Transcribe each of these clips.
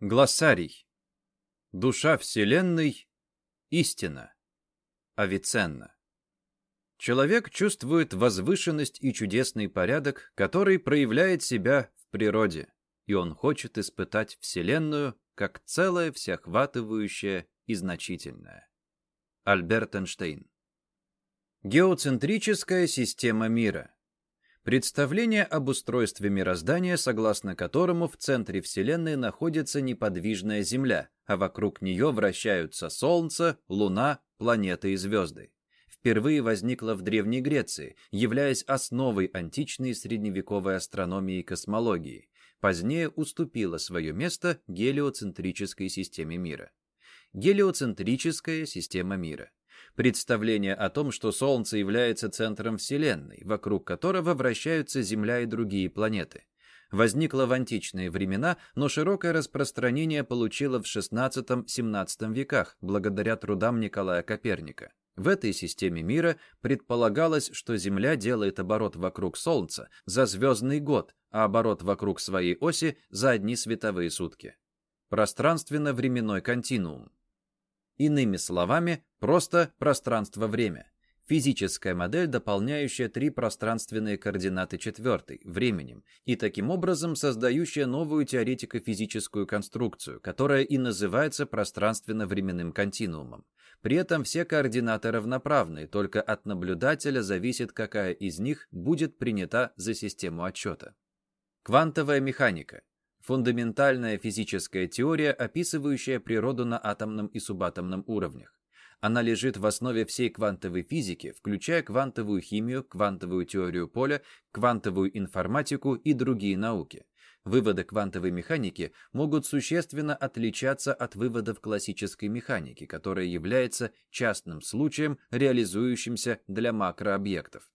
Глоссарий. Душа Вселенной — истина. Авиценна. Человек чувствует возвышенность и чудесный порядок, который проявляет себя в природе, и он хочет испытать Вселенную как целое всеохватывающее и значительное. Альберт Эйнштейн. Геоцентрическая система мира. Представление об устройстве мироздания, согласно которому в центре Вселенной находится неподвижная Земля, а вокруг нее вращаются Солнце, Луна, планеты и звезды. Впервые возникла в Древней Греции, являясь основой античной средневековой астрономии и космологии. Позднее уступила свое место гелиоцентрической системе мира. Гелиоцентрическая система мира представление о том, что Солнце является центром Вселенной, вокруг которого вращаются Земля и другие планеты. Возникло в античные времена, но широкое распространение получило в XVI-XVII веках благодаря трудам Николая Коперника. В этой системе мира предполагалось, что Земля делает оборот вокруг Солнца за звездный год, а оборот вокруг своей оси за одни световые сутки. Пространственно-временной континуум. Иными словами, просто пространство-время. Физическая модель, дополняющая три пространственные координаты четвертой, временем, и таким образом создающая новую теоретико-физическую конструкцию, которая и называется пространственно-временным континуумом. При этом все координаты равноправны, только от наблюдателя зависит, какая из них будет принята за систему отчета. Квантовая механика фундаментальная физическая теория, описывающая природу на атомном и субатомном уровнях. Она лежит в основе всей квантовой физики, включая квантовую химию, квантовую теорию поля, квантовую информатику и другие науки. Выводы квантовой механики могут существенно отличаться от выводов классической механики, которая является частным случаем, реализующимся для макрообъектов.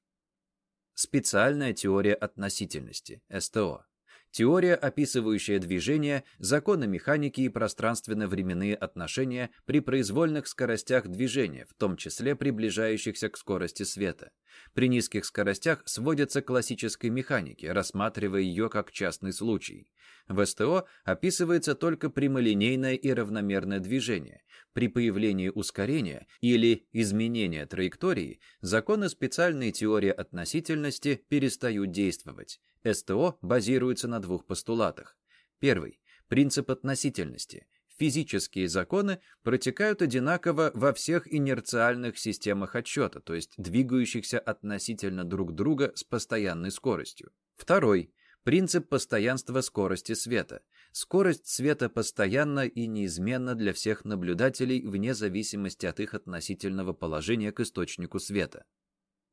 Специальная теория относительности, СТО. Теория, описывающая движение, законы механики и пространственно-временные отношения при произвольных скоростях движения, в том числе приближающихся к скорости света. При низких скоростях сводятся к классической механике, рассматривая ее как частный случай. В СТО описывается только прямолинейное и равномерное движение. При появлении ускорения или изменения траектории законы специальной теории относительности перестают действовать. СТО базируется на двух постулатах. Первый – принцип относительности. Физические законы протекают одинаково во всех инерциальных системах отсчета, то есть двигающихся относительно друг друга с постоянной скоростью. Второй – принцип постоянства скорости света. Скорость света постоянна и неизменна для всех наблюдателей вне зависимости от их относительного положения к источнику света.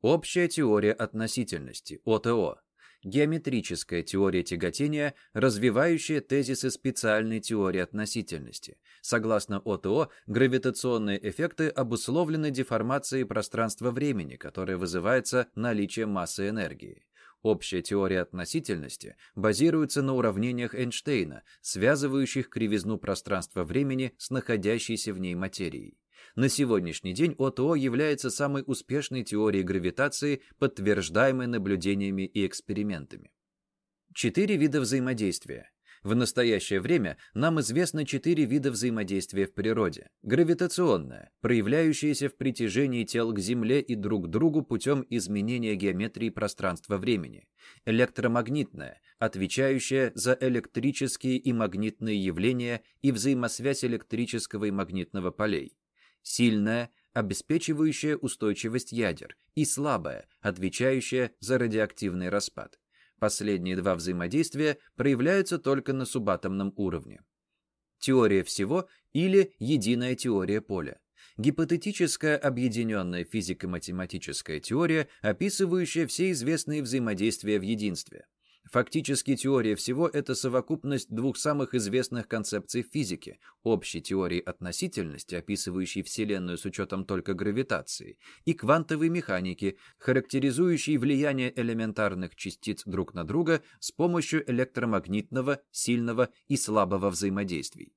Общая теория относительности, ОТО, геометрическая теория тяготения, развивающая тезисы специальной теории относительности. Согласно ОТО, гравитационные эффекты обусловлены деформацией пространства-времени, которое вызывается наличием массы энергии. Общая теория относительности базируется на уравнениях Эйнштейна, связывающих кривизну пространства-времени с находящейся в ней материей. На сегодняшний день ОТО является самой успешной теорией гравитации, подтверждаемой наблюдениями и экспериментами. Четыре вида взаимодействия. В настоящее время нам известно четыре вида взаимодействия в природе. Гравитационное, проявляющееся в притяжении тел к Земле и друг к другу путем изменения геометрии пространства-времени. Электромагнитное, отвечающее за электрические и магнитные явления и взаимосвязь электрического и магнитного полей сильная, обеспечивающая устойчивость ядер, и слабая, отвечающая за радиоактивный распад. Последние два взаимодействия проявляются только на субатомном уровне. Теория всего или единая теория поля. Гипотетическая объединенная физико-математическая теория, описывающая все известные взаимодействия в единстве. Фактически теория всего – это совокупность двух самых известных концепций физики – общей теории относительности, описывающей Вселенную с учетом только гравитации, и квантовой механики, характеризующей влияние элементарных частиц друг на друга с помощью электромагнитного, сильного и слабого взаимодействий.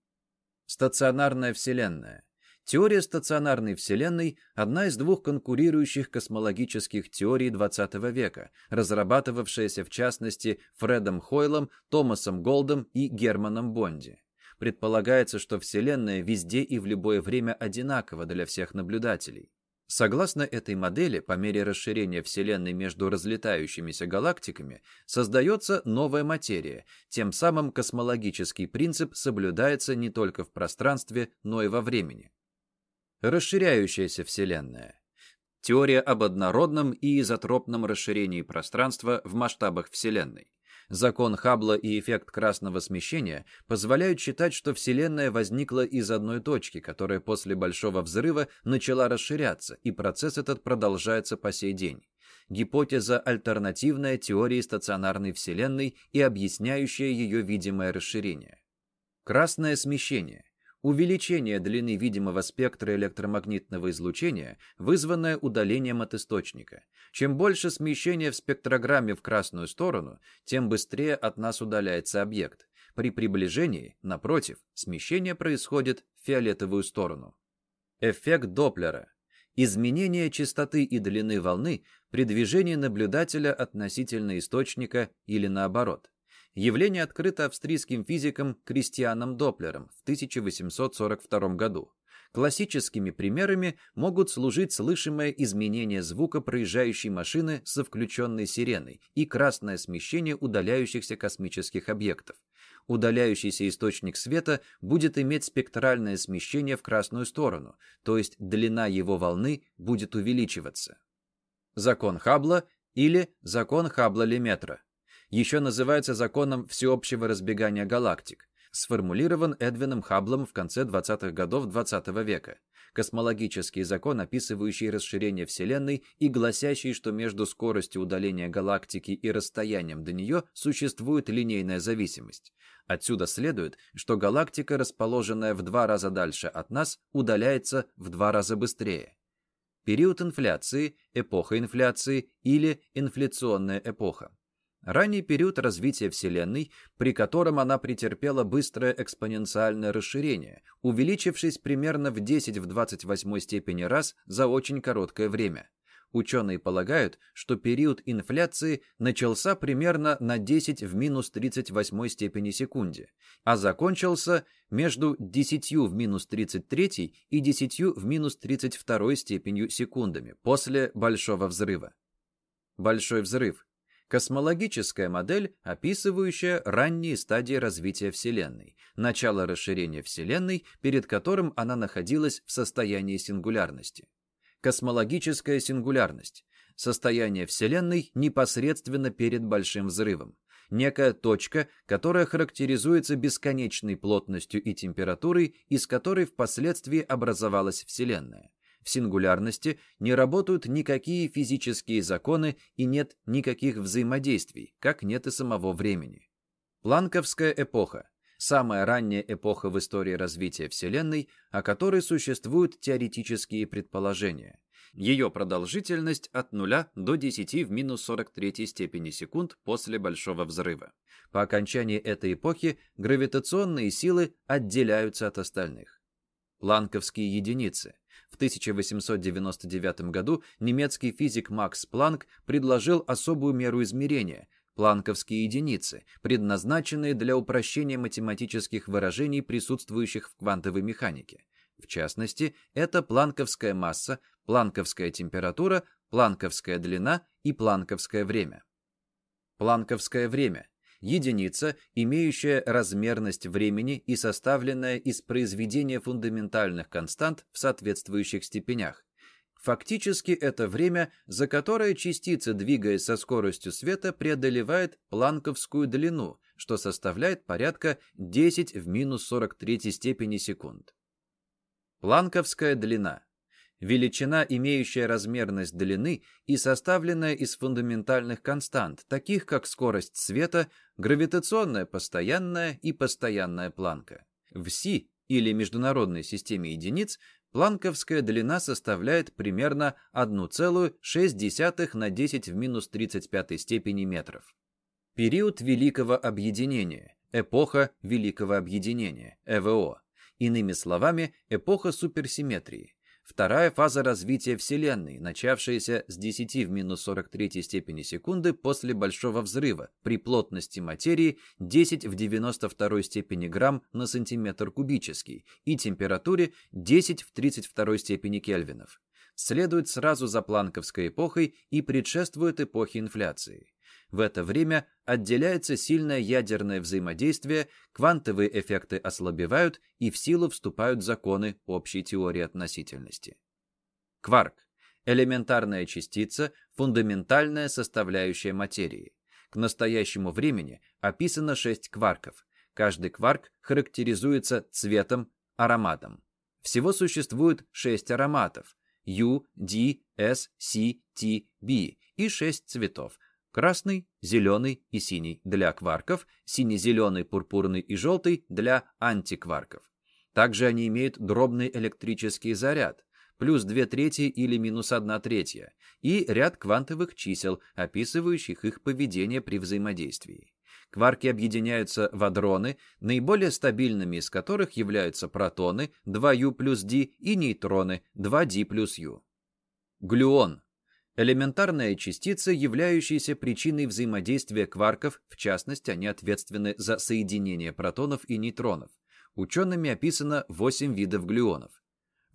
Стационарная Вселенная – Теория стационарной Вселенной – одна из двух конкурирующих космологических теорий XX века, разрабатывавшаяся в частности Фредом Хойлом, Томасом Голдом и Германом Бонди. предполагается, что Вселенная везде и в любое время одинакова для всех наблюдателей. Согласно этой модели, по мере расширения Вселенной между разлетающимися галактиками, создается новая материя, тем самым космологический принцип соблюдается не только в пространстве, но и во времени. Расширяющаяся Вселенная. Теория об однородном и изотропном расширении пространства в масштабах Вселенной. Закон Хаббла и эффект красного смещения позволяют считать, что Вселенная возникла из одной точки, которая после Большого взрыва начала расширяться, и процесс этот продолжается по сей день. Гипотеза альтернативная теории стационарной Вселенной и объясняющая ее видимое расширение. Красное смещение увеличение длины видимого спектра электромагнитного излучения, вызванное удалением от источника. Чем больше смещения в спектрограмме в красную сторону, тем быстрее от нас удаляется объект. При приближении, напротив, смещение происходит в фиолетовую сторону. Эффект Доплера. Изменение частоты и длины волны при движении наблюдателя относительно источника или наоборот. Явление открыто австрийским физиком Кристианом Доплером в 1842 году. Классическими примерами могут служить слышимое изменение звука проезжающей машины со включенной сиреной и красное смещение удаляющихся космических объектов. Удаляющийся источник света будет иметь спектральное смещение в красную сторону, то есть длина его волны будет увеличиваться. Закон Хаббла или закон Хаббла-Леметра еще называется законом всеобщего разбегания галактик, сформулирован Эдвином Хабблом в конце 20-х годов XX -го века. Космологический закон, описывающий расширение Вселенной и гласящий, что между скоростью удаления галактики и расстоянием до нее существует линейная зависимость. Отсюда следует, что галактика, расположенная в два раза дальше от нас, удаляется в два раза быстрее. Период инфляции, эпоха инфляции или инфляционная эпоха. Ранний период развития Вселенной, при котором она претерпела быстрое экспоненциальное расширение, увеличившись примерно в 10 в 28 степени раз за очень короткое время. Ученые полагают, что период инфляции начался примерно на 10 в минус 38 степени секунде, а закончился между 10 в минус 33 и 10 в минус 32 степенью секундами после Большого взрыва. Большой взрыв Космологическая модель, описывающая ранние стадии развития Вселенной, начало расширения Вселенной, перед которым она находилась в состоянии сингулярности. Космологическая сингулярность – состояние Вселенной непосредственно перед Большим взрывом. Некая точка, которая характеризуется бесконечной плотностью и температурой, из которой впоследствии образовалась Вселенная. В сингулярности не работают никакие физические законы и нет никаких взаимодействий, как нет и самого времени. Планковская эпоха – самая ранняя эпоха в истории развития Вселенной, о которой существуют теоретические предположения. Ее продолжительность от 0 до 10 в минус 43 степени секунд после Большого взрыва. По окончании этой эпохи гравитационные силы отделяются от остальных. Планковские единицы – в 1899 году немецкий физик Макс Планк предложил особую меру измерения – планковские единицы, предназначенные для упрощения математических выражений, присутствующих в квантовой механике. В частности, это планковская масса, планковская температура, планковская длина и планковское время. Планковское время единица, имеющая размерность времени и составленная из произведения фундаментальных констант в соответствующих степенях. Фактически это время, за которое частица, двигаясь со скоростью света, преодолевает планковскую длину, что составляет порядка 10 в минус 43 степени секунд. Планковская длина величина, имеющая размерность длины и составленная из фундаментальных констант, таких как скорость света, гравитационная постоянная и постоянная планка. В Си, или международной системе единиц, планковская длина составляет примерно 1,6 на 10 в минус 35 степени метров. Период Великого Объединения, эпоха Великого Объединения, ЭВО, иными словами, эпоха суперсимметрии, Вторая фаза развития Вселенной, начавшаяся с 10 в минус 43 степени секунды после Большого Взрыва при плотности материи 10 в 92 степени грамм на сантиметр кубический и температуре 10 в 32 степени кельвинов. Следует сразу за планковской эпохой и предшествует эпохе инфляции. В это время отделяется сильное ядерное взаимодействие, квантовые эффекты ослабевают и в силу вступают законы общей теории относительности. Кварк – элементарная частица, фундаментальная составляющая материи. К настоящему времени описано шесть кварков. Каждый кварк характеризуется цветом, ароматом. Всего существует шесть ароматов – U, D, S, C, T, B и шесть цветов красный, зеленый и синий для кварков, сине-зеленый, пурпурный и желтый для антикварков. Также они имеют дробный электрический заряд, плюс 2 трети или минус 1 третья, и ряд квантовых чисел, описывающих их поведение при взаимодействии. Кварки объединяются в адроны, наиболее стабильными из которых являются протоны 2U плюс D и нейтроны 2D плюс U. Глюон Элементарная частица, являющаяся причиной взаимодействия кварков, в частности, они ответственны за соединение протонов и нейтронов. Учеными описано 8 видов глюонов.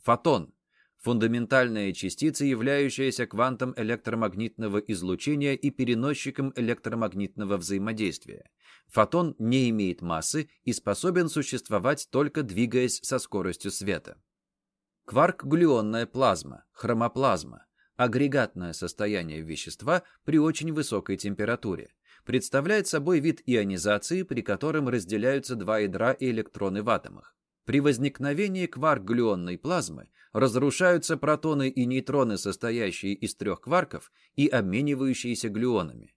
Фотон – фундаментальная частица, являющаяся квантом электромагнитного излучения и переносчиком электромагнитного взаимодействия. Фотон не имеет массы и способен существовать только двигаясь со скоростью света. Кварк-глюонная плазма, хромоплазма агрегатное состояние вещества при очень высокой температуре, представляет собой вид ионизации, при котором разделяются два ядра и электроны в атомах. При возникновении кварк-глюонной плазмы разрушаются протоны и нейтроны, состоящие из трех кварков и обменивающиеся глюонами.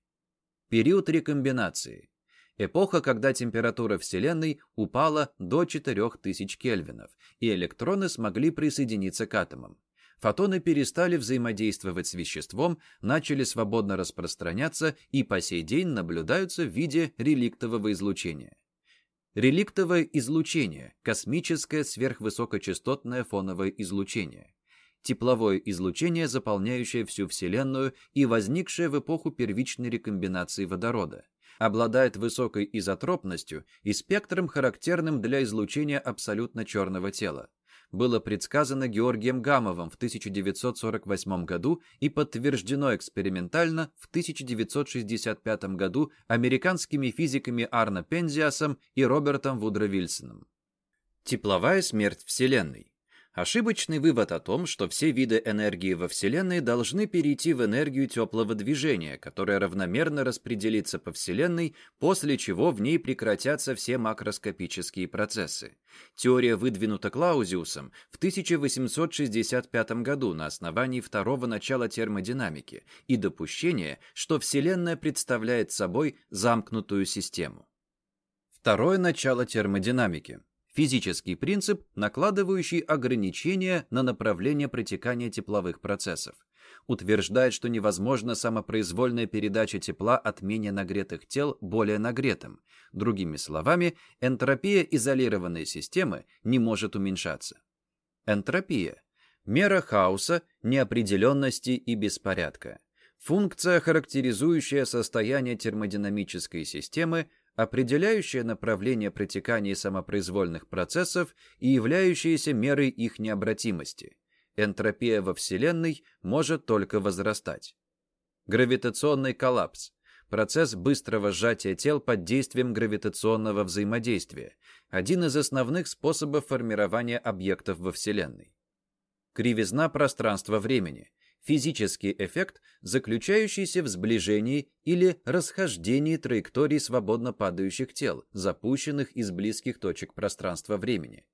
Период рекомбинации. Эпоха, когда температура Вселенной упала до 4000 кельвинов, и электроны смогли присоединиться к атомам. Фотоны перестали взаимодействовать с веществом, начали свободно распространяться и по сей день наблюдаются в виде реликтового излучения. Реликтовое излучение – космическое сверхвысокочастотное фоновое излучение. Тепловое излучение, заполняющее всю Вселенную и возникшее в эпоху первичной рекомбинации водорода. Обладает высокой изотропностью и спектром, характерным для излучения абсолютно черного тела было предсказано Георгием Гамовым в 1948 году и подтверждено экспериментально в 1965 году американскими физиками Арно Пензиасом и Робертом Вудро Вильсоном. Тепловая смерть Вселенной. Ошибочный вывод о том, что все виды энергии во Вселенной должны перейти в энергию теплого движения, которая равномерно распределится по Вселенной, после чего в ней прекратятся все макроскопические процессы. Теория выдвинута Клаузиусом в 1865 году на основании второго начала термодинамики и допущения, что Вселенная представляет собой замкнутую систему. Второе начало термодинамики физический принцип, накладывающий ограничения на направление протекания тепловых процессов. Утверждает, что невозможна самопроизвольная передача тепла от менее нагретых тел более нагретым. Другими словами, энтропия изолированной системы не может уменьшаться. Энтропия – мера хаоса, неопределенности и беспорядка. Функция, характеризующая состояние термодинамической системы – определяющее направление протекания самопроизвольных процессов и являющееся мерой их необратимости. Энтропия во Вселенной может только возрастать. Гравитационный коллапс – процесс быстрого сжатия тел под действием гравитационного взаимодействия, один из основных способов формирования объектов во Вселенной. Кривизна пространства-времени – физический эффект, заключающийся в сближении или расхождении траекторий свободно падающих тел, запущенных из близких точек пространства-времени.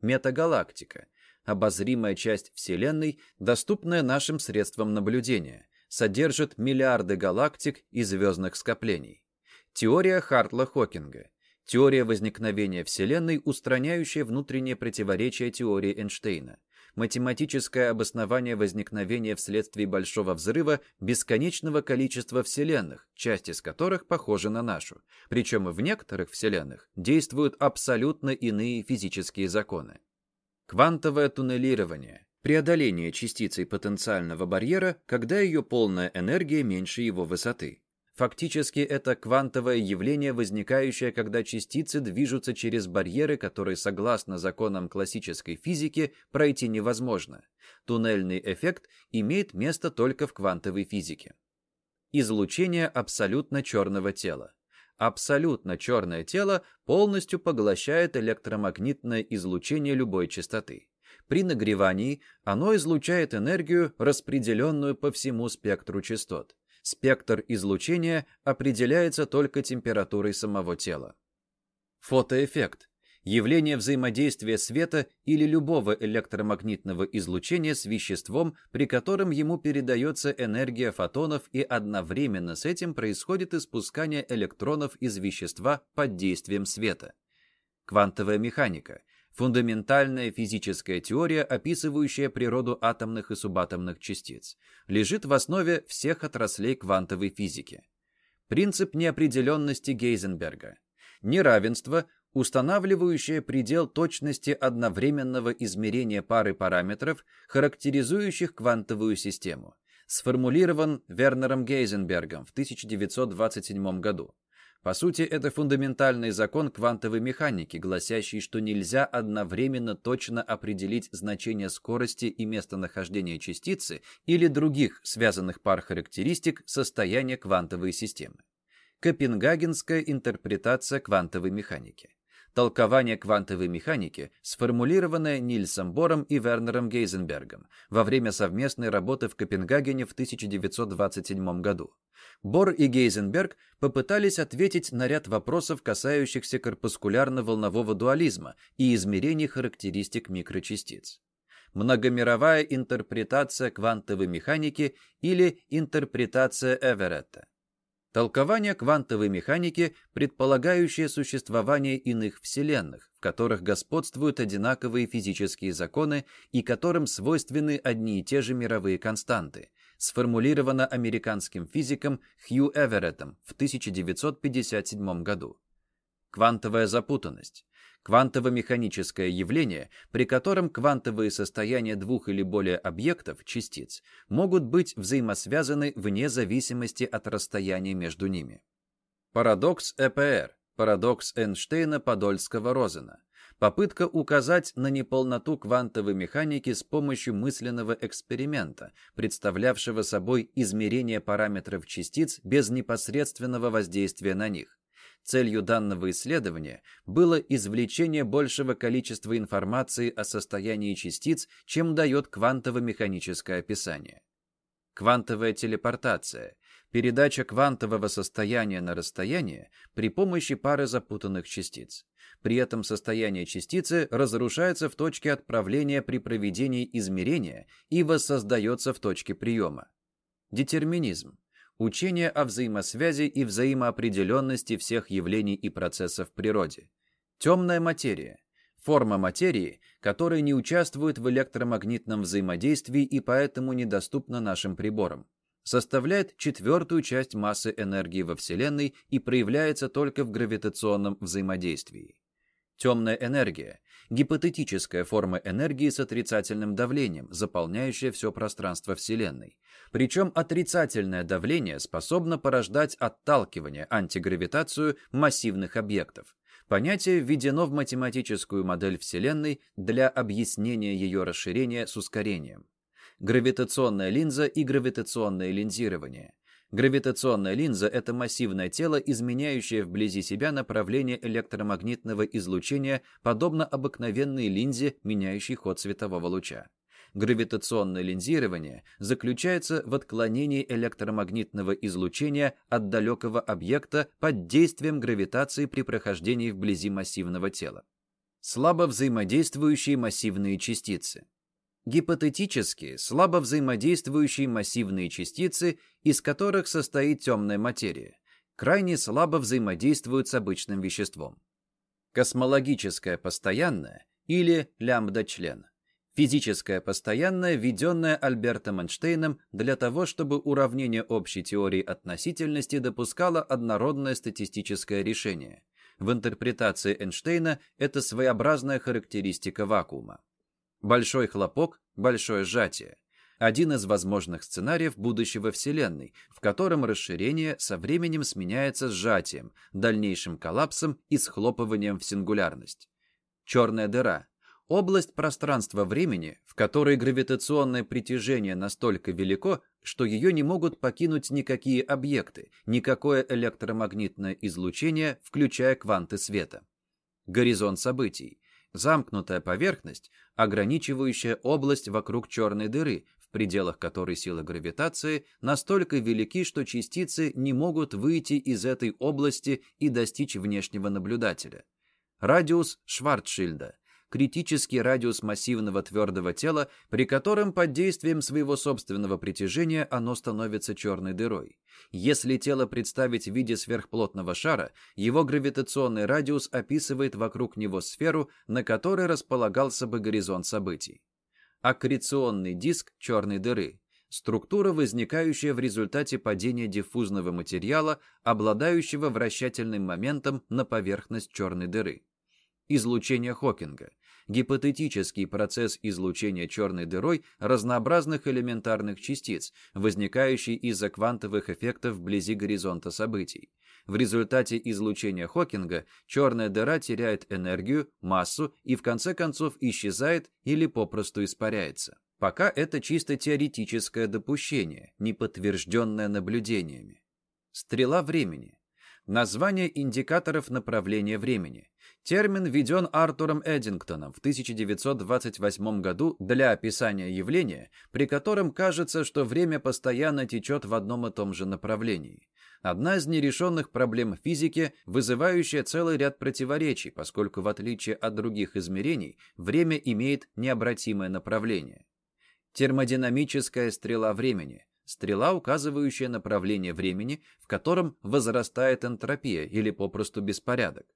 Метагалактика – обозримая часть Вселенной, доступная нашим средствам наблюдения, содержит миллиарды галактик и звездных скоплений. Теория Хартла-Хокинга – теория возникновения Вселенной, устраняющая внутреннее противоречие теории Эйнштейна – математическое обоснование возникновения вследствие Большого Взрыва бесконечного количества вселенных, часть из которых похожа на нашу. Причем в некоторых вселенных действуют абсолютно иные физические законы. Квантовое туннелирование Преодоление частицей потенциального барьера, когда ее полная энергия меньше его высоты. Фактически это квантовое явление, возникающее, когда частицы движутся через барьеры, которые, согласно законам классической физики, пройти невозможно. Туннельный эффект имеет место только в квантовой физике. Излучение абсолютно черного тела. Абсолютно черное тело полностью поглощает электромагнитное излучение любой частоты. При нагревании оно излучает энергию, распределенную по всему спектру частот. Спектр излучения определяется только температурой самого тела. Фотоэффект явление взаимодействия света или любого электромагнитного излучения с веществом, при котором ему передается энергия фотонов и одновременно с этим происходит испускание электронов из вещества под действием света. Квантовая механика – фундаментальная физическая теория, описывающая природу атомных и субатомных частиц, лежит в основе всех отраслей квантовой физики. Принцип неопределенности Гейзенберга – Неравенство устанавливающая предел точности одновременного измерения пары параметров, характеризующих квантовую систему, сформулирован Вернером Гейзенбергом в 1927 году. По сути, это фундаментальный закон квантовой механики, гласящий, что нельзя одновременно точно определить значение скорости и местонахождения частицы или других связанных пар характеристик состояния квантовой системы. Копенгагенская интерпретация квантовой механики толкование квантовой механики, сформулированное Нильсом Бором и Вернером Гейзенбергом во время совместной работы в Копенгагене в 1927 году. Бор и Гейзенберг попытались ответить на ряд вопросов, касающихся корпускулярно-волнового дуализма и измерений характеристик микрочастиц. Многомировая интерпретация квантовой механики или интерпретация Эверетта. Толкование квантовой механики, предполагающее существование иных вселенных, в которых господствуют одинаковые физические законы и которым свойственны одни и те же мировые константы, сформулировано американским физиком Хью Эвереттом в 1957 году. Квантовая запутанность Квантово-механическое явление, при котором квантовые состояния двух или более объектов, частиц, могут быть взаимосвязаны вне зависимости от расстояния между ними. Парадокс ЭПР, парадокс Эйнштейна-Подольского-Розена, попытка указать на неполноту квантовой механики с помощью мысленного эксперимента, представлявшего собой измерение параметров частиц без непосредственного воздействия на них, Целью данного исследования было извлечение большего количества информации о состоянии частиц, чем дает квантово-механическое описание. Квантовая телепортация – передача квантового состояния на расстояние при помощи пары запутанных частиц. При этом состояние частицы разрушается в точке отправления при проведении измерения и воссоздается в точке приема. Детерминизм Учение о взаимосвязи и взаимоопределенности всех явлений и процессов в природе. Темная материя. Форма материи, которая не участвует в электромагнитном взаимодействии и поэтому недоступна нашим приборам. Составляет четвертую часть массы энергии во Вселенной и проявляется только в гравитационном взаимодействии. Темная энергия – гипотетическая форма энергии с отрицательным давлением, заполняющая все пространство Вселенной. Причем отрицательное давление способно порождать отталкивание, антигравитацию массивных объектов. Понятие введено в математическую модель Вселенной для объяснения ее расширения с ускорением. Гравитационная линза и гравитационное линзирование. Гравитационная линза – это массивное тело, изменяющее вблизи себя направление электромагнитного излучения, подобно обыкновенной линзе, меняющей ход светового луча. Гравитационное линзирование заключается в отклонении электромагнитного излучения от далекого объекта под действием гравитации при прохождении вблизи массивного тела. Слабо взаимодействующие массивные частицы. Гипотетически слабо взаимодействующие массивные частицы, из которых состоит темная материя, крайне слабо взаимодействуют с обычным веществом. Космологическое постоянное или лямбда-член. Физическое постоянное, введенное Альбертом Эйнштейном для того, чтобы уравнение общей теории относительности допускало однородное статистическое решение. В интерпретации Эйнштейна это своеобразная характеристика вакуума. Большой хлопок, большое сжатие. Один из возможных сценариев будущего Вселенной, в котором расширение со временем сменяется сжатием, дальнейшим коллапсом и схлопыванием в сингулярность. Черная дыра Область пространства-времени, в которой гравитационное притяжение настолько велико, что ее не могут покинуть никакие объекты, никакое электромагнитное излучение, включая кванты света. Горизонт событий. Замкнутая поверхность, ограничивающая область вокруг черной дыры, в пределах которой силы гравитации настолько велики, что частицы не могут выйти из этой области и достичь внешнего наблюдателя. Радиус Шварцшильда критический радиус массивного твердого тела, при котором под действием своего собственного притяжения оно становится черной дырой. Если тело представить в виде сверхплотного шара, его гравитационный радиус описывает вокруг него сферу, на которой располагался бы горизонт событий. Аккреционный диск черной дыры структура, возникающая в результате падения диффузного материала, обладающего вращательным моментом на поверхность черной дыры. Излучение Хокинга гипотетический процесс излучения черной дырой разнообразных элементарных частиц, возникающий из-за квантовых эффектов вблизи горизонта событий. В результате излучения Хокинга черная дыра теряет энергию, массу и в конце концов исчезает или попросту испаряется. Пока это чисто теоретическое допущение, не подтвержденное наблюдениями. Стрела времени. Название индикаторов направления времени. Термин введен Артуром Эдингтоном в 1928 году для описания явления, при котором кажется, что время постоянно течет в одном и том же направлении. Одна из нерешенных проблем физики, вызывающая целый ряд противоречий, поскольку в отличие от других измерений, время имеет необратимое направление. Термодинамическая стрела времени – стрела, указывающая направление времени, в котором возрастает энтропия или попросту беспорядок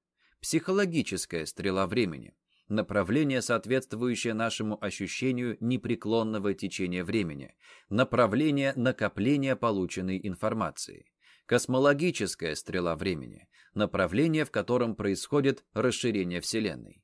психологическая стрела времени, направление, соответствующее нашему ощущению непреклонного течения времени, направление накопления полученной информации, космологическая стрела времени, направление, в котором происходит расширение Вселенной,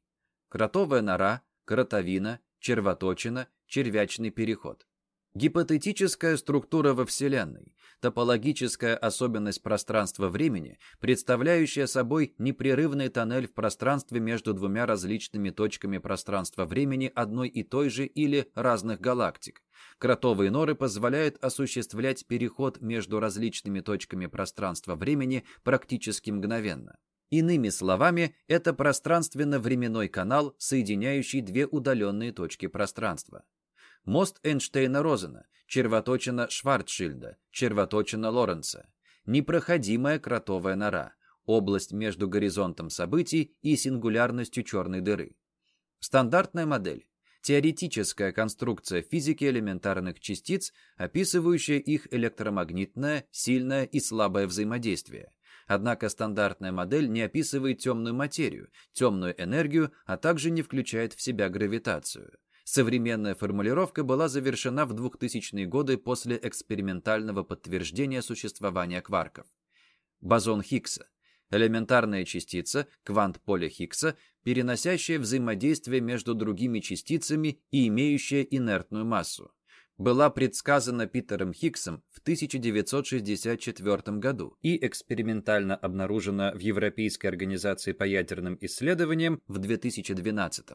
кротовая нора, кротовина, червоточина, червячный переход. Гипотетическая структура во Вселенной, топологическая особенность пространства-времени, представляющая собой непрерывный тоннель в пространстве между двумя различными точками пространства-времени одной и той же или разных галактик. Кротовые норы позволяют осуществлять переход между различными точками пространства-времени практически мгновенно. Иными словами, это пространственно-временной канал, соединяющий две удаленные точки пространства мост Эйнштейна-Розена, червоточина Шварцшильда, червоточина Лоренца, непроходимая кротовая нора, область между горизонтом событий и сингулярностью черной дыры. Стандартная модель. Теоретическая конструкция физики элементарных частиц, описывающая их электромагнитное, сильное и слабое взаимодействие. Однако стандартная модель не описывает темную материю, темную энергию, а также не включает в себя гравитацию. Современная формулировка была завершена в 2000-е годы после экспериментального подтверждения существования кварков. Бозон Хиггса – элементарная частица, квант поля Хиггса, переносящая взаимодействие между другими частицами и имеющая инертную массу. Была предсказана Питером Хиггсом в 1964 году и экспериментально обнаружена в Европейской организации по ядерным исследованиям в 2012.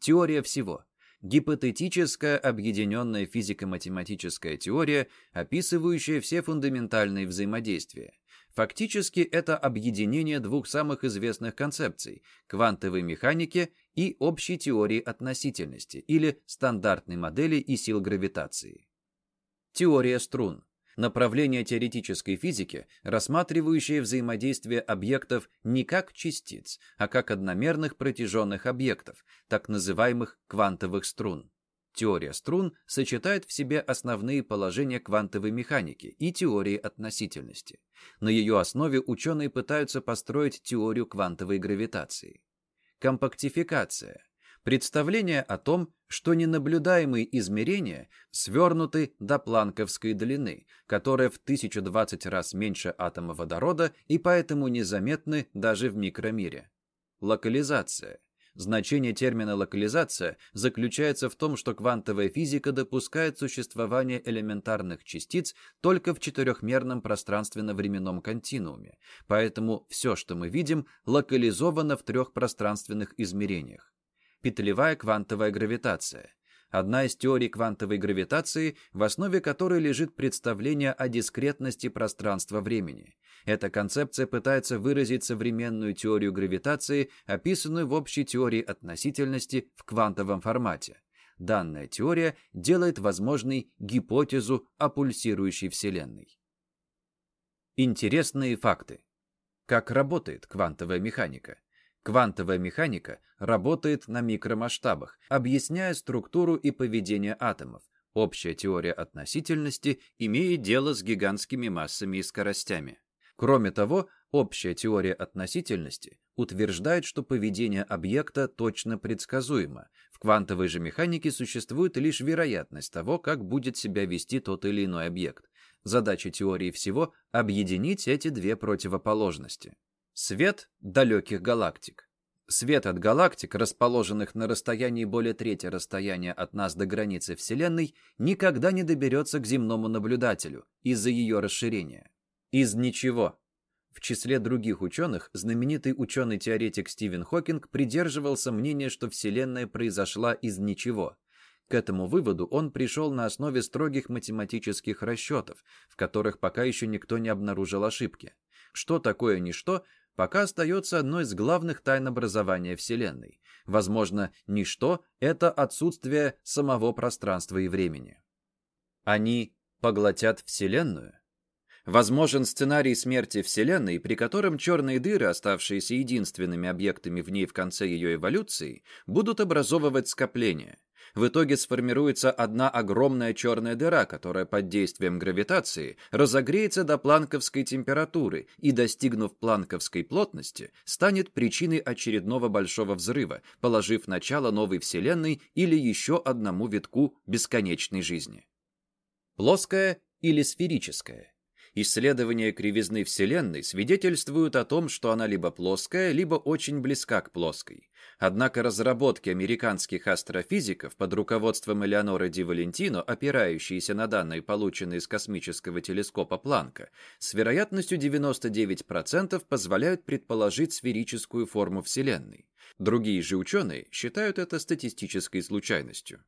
Теория всего – гипотетическая объединенная физико-математическая теория, описывающая все фундаментальные взаимодействия. Фактически это объединение двух самых известных концепций – квантовой механики и общей теории относительности или стандартной модели и сил гравитации. Теория струн направление теоретической физики, рассматривающее взаимодействие объектов не как частиц, а как одномерных протяженных объектов, так называемых квантовых струн. Теория струн сочетает в себе основные положения квантовой механики и теории относительности. На ее основе ученые пытаются построить теорию квантовой гравитации. Компактификация Представление о том, что ненаблюдаемые измерения свернуты до планковской длины, которая в 1020 раз меньше атома водорода и поэтому незаметны даже в микромире. Локализация. Значение термина «локализация» заключается в том, что квантовая физика допускает существование элементарных частиц только в четырехмерном пространственно-временном континууме, поэтому все, что мы видим, локализовано в трех пространственных измерениях. Петлевая квантовая гравитация – одна из теорий квантовой гравитации, в основе которой лежит представление о дискретности пространства-времени. Эта концепция пытается выразить современную теорию гравитации, описанную в общей теории относительности в квантовом формате. Данная теория делает возможной гипотезу о пульсирующей Вселенной. Интересные факты. Как работает квантовая механика? Квантовая механика работает на микромасштабах, объясняя структуру и поведение атомов. Общая теория относительности имеет дело с гигантскими массами и скоростями. Кроме того, общая теория относительности утверждает, что поведение объекта точно предсказуемо. В квантовой же механике существует лишь вероятность того, как будет себя вести тот или иной объект. Задача теории всего – объединить эти две противоположности. Свет далеких галактик. Свет от галактик, расположенных на расстоянии более трети расстояния от нас до границы Вселенной, никогда не доберется к земному наблюдателю из-за ее расширения. Из ничего. В числе других ученых знаменитый ученый-теоретик Стивен Хокинг придерживался мнения, что Вселенная произошла из ничего. К этому выводу он пришел на основе строгих математических расчетов, в которых пока еще никто не обнаружил ошибки. Что такое ничто, пока остается одной из главных тайн образования Вселенной. Возможно, ничто — это отсутствие самого пространства и времени. Они поглотят Вселенную? Возможен сценарий смерти Вселенной, при котором черные дыры, оставшиеся единственными объектами в ней в конце ее эволюции, будут образовывать скопления. В итоге сформируется одна огромная черная дыра, которая под действием гравитации разогреется до планковской температуры и, достигнув планковской плотности, станет причиной очередного большого взрыва, положив начало новой Вселенной или еще одному витку бесконечной жизни. Плоская или сферическая? Исследования кривизны Вселенной свидетельствуют о том, что она либо плоская, либо очень близка к плоской. Однако разработки американских астрофизиков под руководством Элеоноры Ди Валентино, опирающиеся на данные, полученные из космического телескопа Планка, с вероятностью 99% позволяют предположить сферическую форму Вселенной. Другие же ученые считают это статистической случайностью.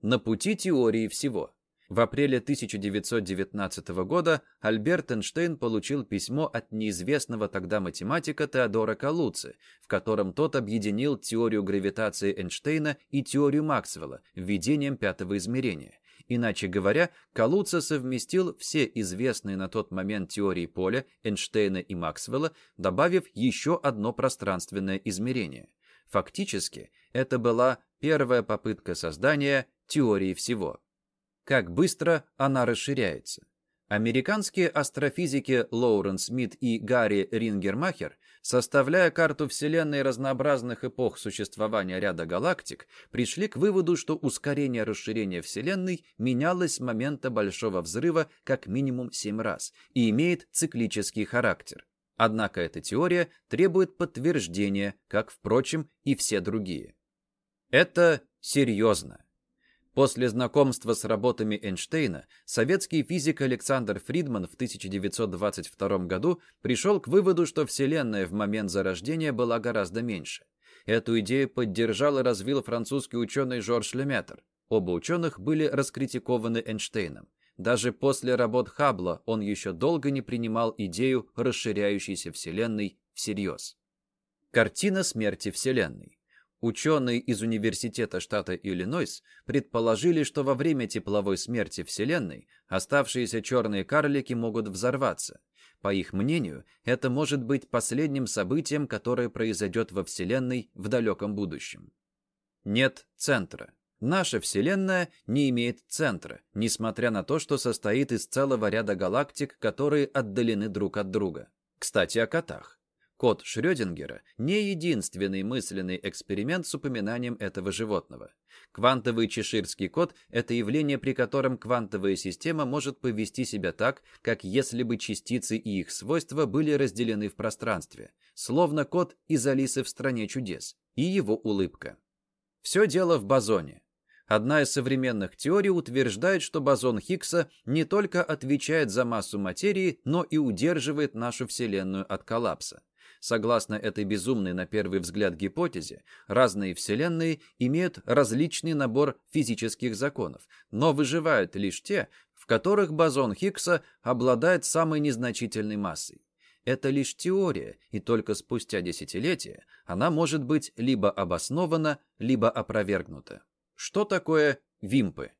На пути теории всего – в апреле 1919 года Альберт Эйнштейн получил письмо от неизвестного тогда математика Теодора Калуци, в котором тот объединил теорию гравитации Эйнштейна и теорию Максвелла введением пятого измерения. Иначе говоря, Калуца совместил все известные на тот момент теории поля Эйнштейна и Максвелла, добавив еще одно пространственное измерение. Фактически, это была первая попытка создания теории всего как быстро она расширяется. Американские астрофизики Лоуренс Смит и Гарри Рингермахер, составляя карту Вселенной разнообразных эпох существования ряда галактик, пришли к выводу, что ускорение расширения Вселенной менялось с момента Большого Взрыва как минимум семь раз и имеет циклический характер. Однако эта теория требует подтверждения, как, впрочем, и все другие. Это серьезно. После знакомства с работами Эйнштейна советский физик Александр Фридман в 1922 году пришел к выводу, что Вселенная в момент зарождения была гораздо меньше. Эту идею поддержал и развил французский ученый Жорж Леметр. Оба ученых были раскритикованы Эйнштейном. Даже после работ Хаббла он еще долго не принимал идею расширяющейся Вселенной всерьез. Картина смерти Вселенной. Ученые из Университета штата Иллинойс предположили, что во время тепловой смерти Вселенной оставшиеся черные карлики могут взорваться. По их мнению, это может быть последним событием, которое произойдет во Вселенной в далеком будущем. Нет центра. Наша Вселенная не имеет центра, несмотря на то, что состоит из целого ряда галактик, которые отдалены друг от друга. Кстати, о котах. Кот Шрёдингера – не единственный мысленный эксперимент с упоминанием этого животного. Квантовый чеширский кот – это явление, при котором квантовая система может повести себя так, как если бы частицы и их свойства были разделены в пространстве, словно кот из Алисы в «Стране чудес» и его улыбка. Все дело в бозоне. Одна из современных теорий утверждает, что бозон Хиггса не только отвечает за массу материи, но и удерживает нашу Вселенную от коллапса. Согласно этой безумной на первый взгляд гипотезе, разные вселенные имеют различный набор физических законов, но выживают лишь те, в которых бозон Хиггса обладает самой незначительной массой. Это лишь теория, и только спустя десятилетия она может быть либо обоснована, либо опровергнута. Что такое вимпы?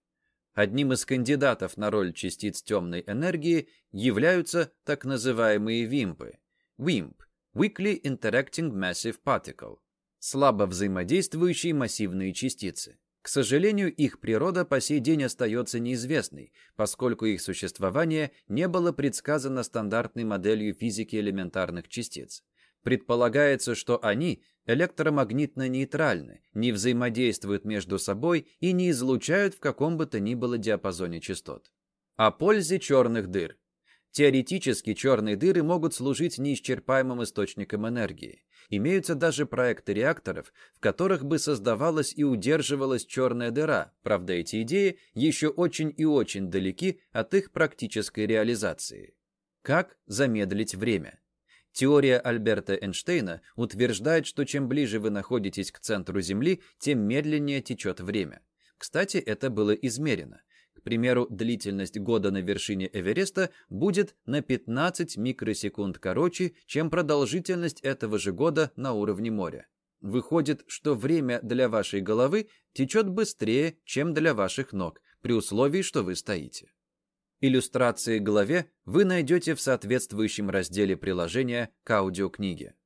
Одним из кандидатов на роль частиц темной энергии являются так называемые вимпы. WIMP Weakly Interacting Massive Particle – слабо взаимодействующие массивные частицы. К сожалению, их природа по сей день остается неизвестной, поскольку их существование не было предсказано стандартной моделью физики элементарных частиц. Предполагается, что они электромагнитно-нейтральны, не взаимодействуют между собой и не излучают в каком бы то ни было диапазоне частот. О пользе черных дыр. Теоретически черные дыры могут служить неисчерпаемым источником энергии. Имеются даже проекты реакторов, в которых бы создавалась и удерживалась черная дыра, правда эти идеи еще очень и очень далеки от их практической реализации. Как замедлить время? Теория Альберта Эйнштейна утверждает, что чем ближе вы находитесь к центру Земли, тем медленнее течет время. Кстати, это было измерено. Примеру, длительность года на вершине Эвереста будет на 15 микросекунд короче, чем продолжительность этого же года на уровне моря. Выходит, что время для вашей головы течет быстрее, чем для ваших ног, при условии, что вы стоите. Иллюстрации к главе вы найдете в соответствующем разделе приложения к аудиокниге.